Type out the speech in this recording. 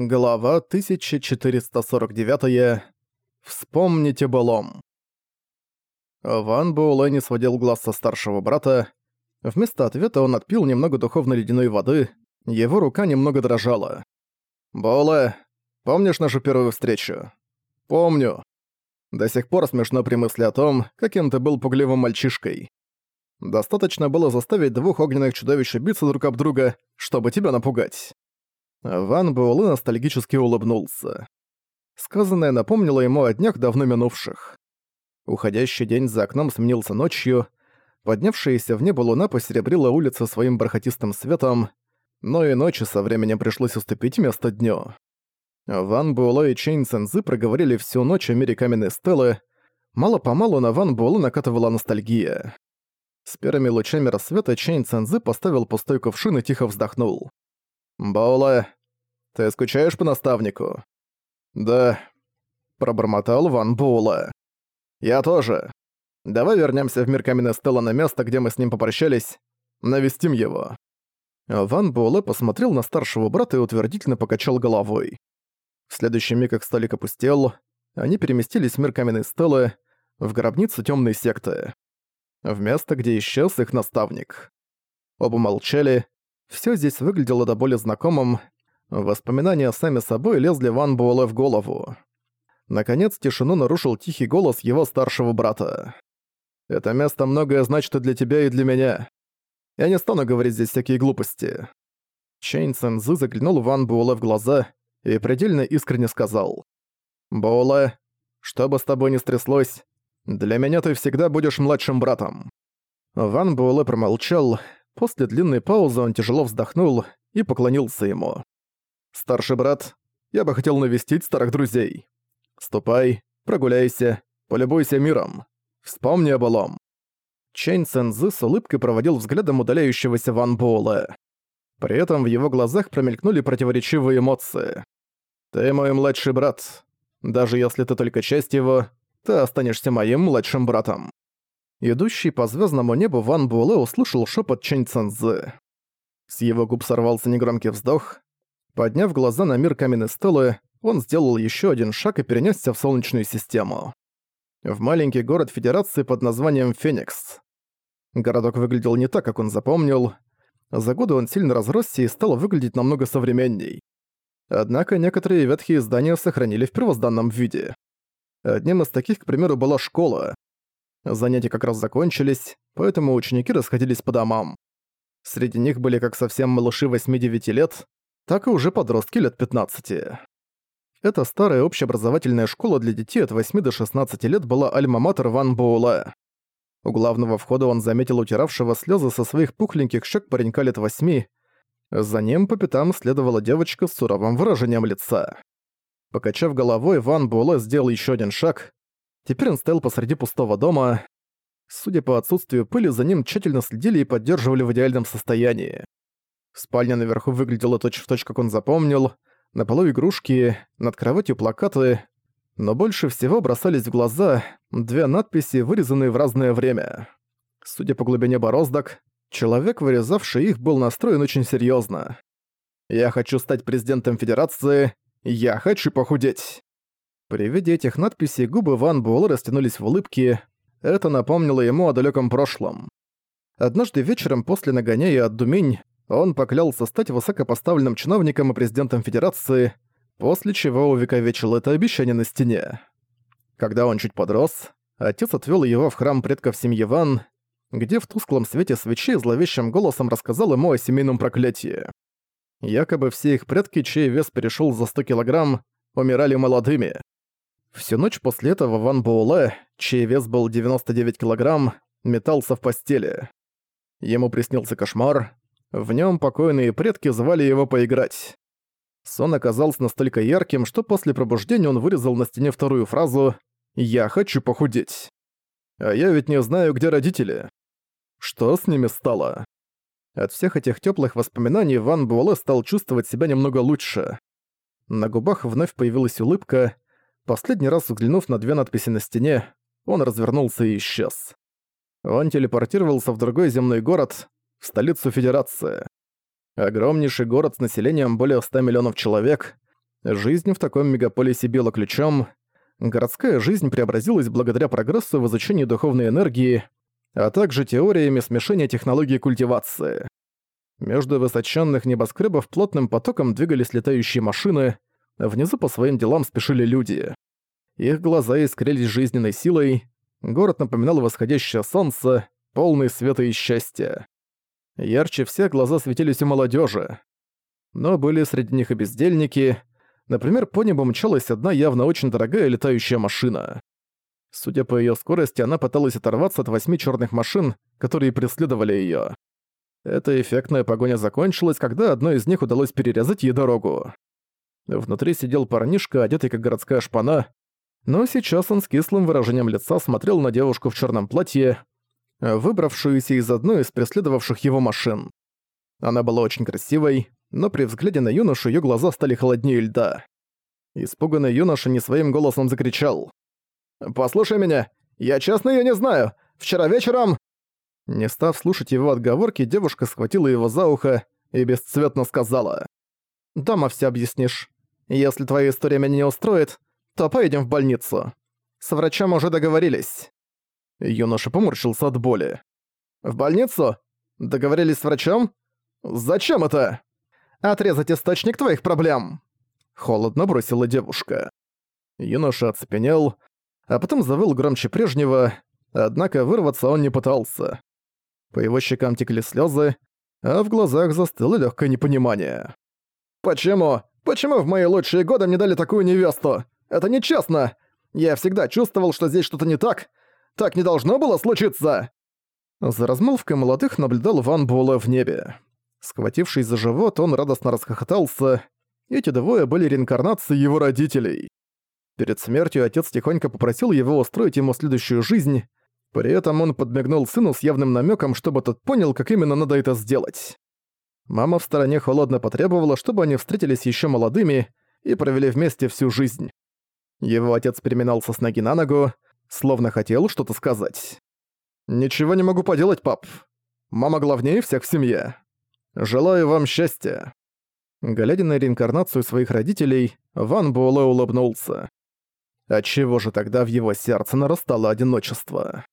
Глава 1449. Вспомните былом. Ван Буэлэ не сводил глаз со старшего брата. Вместо ответа он отпил немного духовной ледяной воды, его рука немного дрожала. «Буэлэ, помнишь нашу первую встречу?» «Помню. До сих пор смешно при мысли о том, каким ты был пугливым мальчишкой. Достаточно было заставить двух огненных чудовищ биться друг об друга, чтобы тебя напугать». Ван Буэлэ ностальгически улыбнулся. Сказанное напомнило ему о днях давно минувших. Уходящий день за окном сменился ночью, поднявшаяся в небо луна посеребрила улицы своим бархатистым светом, но и ночи со временем пришлось уступить место дню. Ван Буэлэ и Чейн Цэнзы проговорили всю ночь о мире каменной стелы, мало-помалу на Ван Буэлэ накатывала ностальгия. С первыми лучами рассвета Чейн Цэнзы поставил пустой кувшин и тихо вздохнул. «Боула, ты скучаешь по наставнику?» «Да», — пробормотал Ван Боула. «Я тоже. Давай вернемся в мир Каменной Стелла на место, где мы с ним попрощались. Навестим его». Ван Буэлэ посмотрел на старшего брата и утвердительно покачал головой. В следующий миг их столик опустел, они переместились в мир Каменной Стеллы, в гробницу темной секты. В место, где исчез их наставник. Оба молчали, все здесь выглядело до боли знакомым. Воспоминания сами собой лезли Ван Буэлэ в голову. Наконец тишину нарушил тихий голос его старшего брата. «Это место многое значит и для тебя, и для меня. Я не стану говорить здесь всякие глупости». Чейн Цэнзы заглянул Ван Буэлэ в глаза и предельно искренне сказал. «Буэлэ, что бы с тобой ни стряслось, для меня ты всегда будешь младшим братом». Ван Буэлэ промолчал, После длинной паузы он тяжело вздохнул и поклонился ему. «Старший брат, я бы хотел навестить старых друзей. Ступай, прогуляйся, полюбуйся миром. Вспомни о былом». Чэнь Цэнзы с улыбкой проводил взглядом удаляющегося Ван Буэлэ. При этом в его глазах промелькнули противоречивые эмоции. «Ты мой младший брат. Даже если ты только часть его, ты останешься моим младшим братом». Идущий по звездному небу Ван Буэлэ услышал шепот Чэнь Цэнзы. С его губ сорвался негромкий вздох. Подняв глаза на мир каменной стелы, он сделал еще один шаг и перенесся в Солнечную систему. В маленький город Федерации под названием Феникс. Городок выглядел не так, как он запомнил. За годы он сильно разросся и стал выглядеть намного современней. Однако некоторые ветхие здания сохранили в первозданном виде. Одним из таких, к примеру, была школа. Занятия как раз закончились, поэтому ученики расходились по домам. Среди них были как совсем малыши 8-9 лет, так и уже подростки лет 15. Эта старая общеобразовательная школа для детей от 8 до 16 лет была альма-матер Ван Боула. У главного входа он заметил утиравшего слезы со своих пухленьких щек паренька лет 8. За ним по пятам следовала девочка с суровым выражением лица. Покачав головой, Ван Буэлэ сделал еще один шаг, Теперь он стоял посреди пустого дома. Судя по отсутствию пыли, за ним тщательно следили и поддерживали в идеальном состоянии. Спальня наверху выглядела точь-в-точь, точь, как он запомнил. На полу игрушки, над кроватью плакаты. Но больше всего бросались в глаза две надписи, вырезанные в разное время. Судя по глубине бороздок, человек, вырезавший их, был настроен очень серьезно. «Я хочу стать президентом Федерации. Я хочу похудеть». При виде этих надписей губы Ван Буэлэ растянулись в улыбке. Это напомнило ему о далеком прошлом. Однажды вечером после нагоняя от Думень он поклялся стать высокопоставленным чиновником и президентом Федерации, после чего увековечил это обещание на стене. Когда он чуть подрос, отец отвел его в храм предков семьи Ван, где в тусклом свете свечей зловещим голосом рассказал ему о семейном проклятии. Якобы все их предки, чей вес перешел за 100 килограмм, умирали молодыми. Всю ночь после этого Ван Буэлэ, чей вес был 99 килограмм, метался в постели. Ему приснился кошмар. В нем покойные предки звали его поиграть. Сон оказался настолько ярким, что после пробуждения он вырезал на стене вторую фразу «Я хочу похудеть». А я ведь не знаю, где родители. Что с ними стало? От всех этих теплых воспоминаний Ван Буэлэ стал чувствовать себя немного лучше. На губах вновь появилась улыбка, Последний раз взглянув на две надписи на стене, он развернулся и исчез. Он телепортировался в другой земной город, в столицу Федерации. Огромнейший город с населением более 100 миллионов человек. Жизнь в таком мегаполисе била ключом. Городская жизнь преобразилась благодаря прогрессу в изучении духовной энергии, а также теориями смешения технологий культивации. Между высоченных небоскребов плотным потоком двигались летающие машины, внизу по своим делам спешили люди. Их глаза искрились жизненной силой, город напоминал восходящее солнце, полный света и счастья. Ярче всех глаза светились у молодежи. Но были среди них и бездельники. Например, по небу мчалась одна явно очень дорогая летающая машина. Судя по ее скорости, она пыталась оторваться от восьми черных машин, которые преследовали ее. Эта эффектная погоня закончилась, когда одной из них удалось перерезать ей дорогу. Внутри сидел парнишка, одетый как городская шпана, но сейчас он с кислым выражением лица смотрел на девушку в черном платье, выбравшуюся из одной из преследовавших его машин. Она была очень красивой, но при взгляде на юношу ее глаза стали холоднее льда. Испуганный юноша не своим голосом закричал. «Послушай меня, я честно её не знаю. Вчера вечером...» Не став слушать его отговорки, девушка схватила его за ухо и бесцветно сказала. «Дома все объяснишь. Если твоя история меня не устроит, то поедем в больницу. С врачом уже договорились». Юноша поморщился от боли. «В больницу? Договорились с врачом? Зачем это?» «Отрезать источник твоих проблем!» Холодно бросила девушка. Юноша оцепенел, а потом завыл громче прежнего, однако вырваться он не пытался. По его щекам текли слезы, а в глазах застыло легкое непонимание. «Почему? Почему в мои лучшие годы мне дали такую невесту? Это нечестно! Я всегда чувствовал, что здесь что-то не так. Так не должно было случиться!» За размолвкой молодых наблюдал Ван Буэлэ в небе. Схватившись за живот, он радостно расхохотался. Эти двое были реинкарнацией его родителей. Перед смертью отец тихонько попросил его устроить ему следующую жизнь. При этом он подмигнул сыну с явным намеком, чтобы тот понял, как именно надо это сделать. Мама в стороне холодно потребовала, чтобы они встретились еще молодыми и провели вместе всю жизнь. Его отец переминался с ноги на ногу, словно хотел что-то сказать. «Ничего не могу поделать, пап. Мама главнее всех в семье. Желаю вам счастья». Глядя на реинкарнацию своих родителей, Ван Буэлэ улыбнулся. Отчего же тогда в его сердце нарастало одиночество?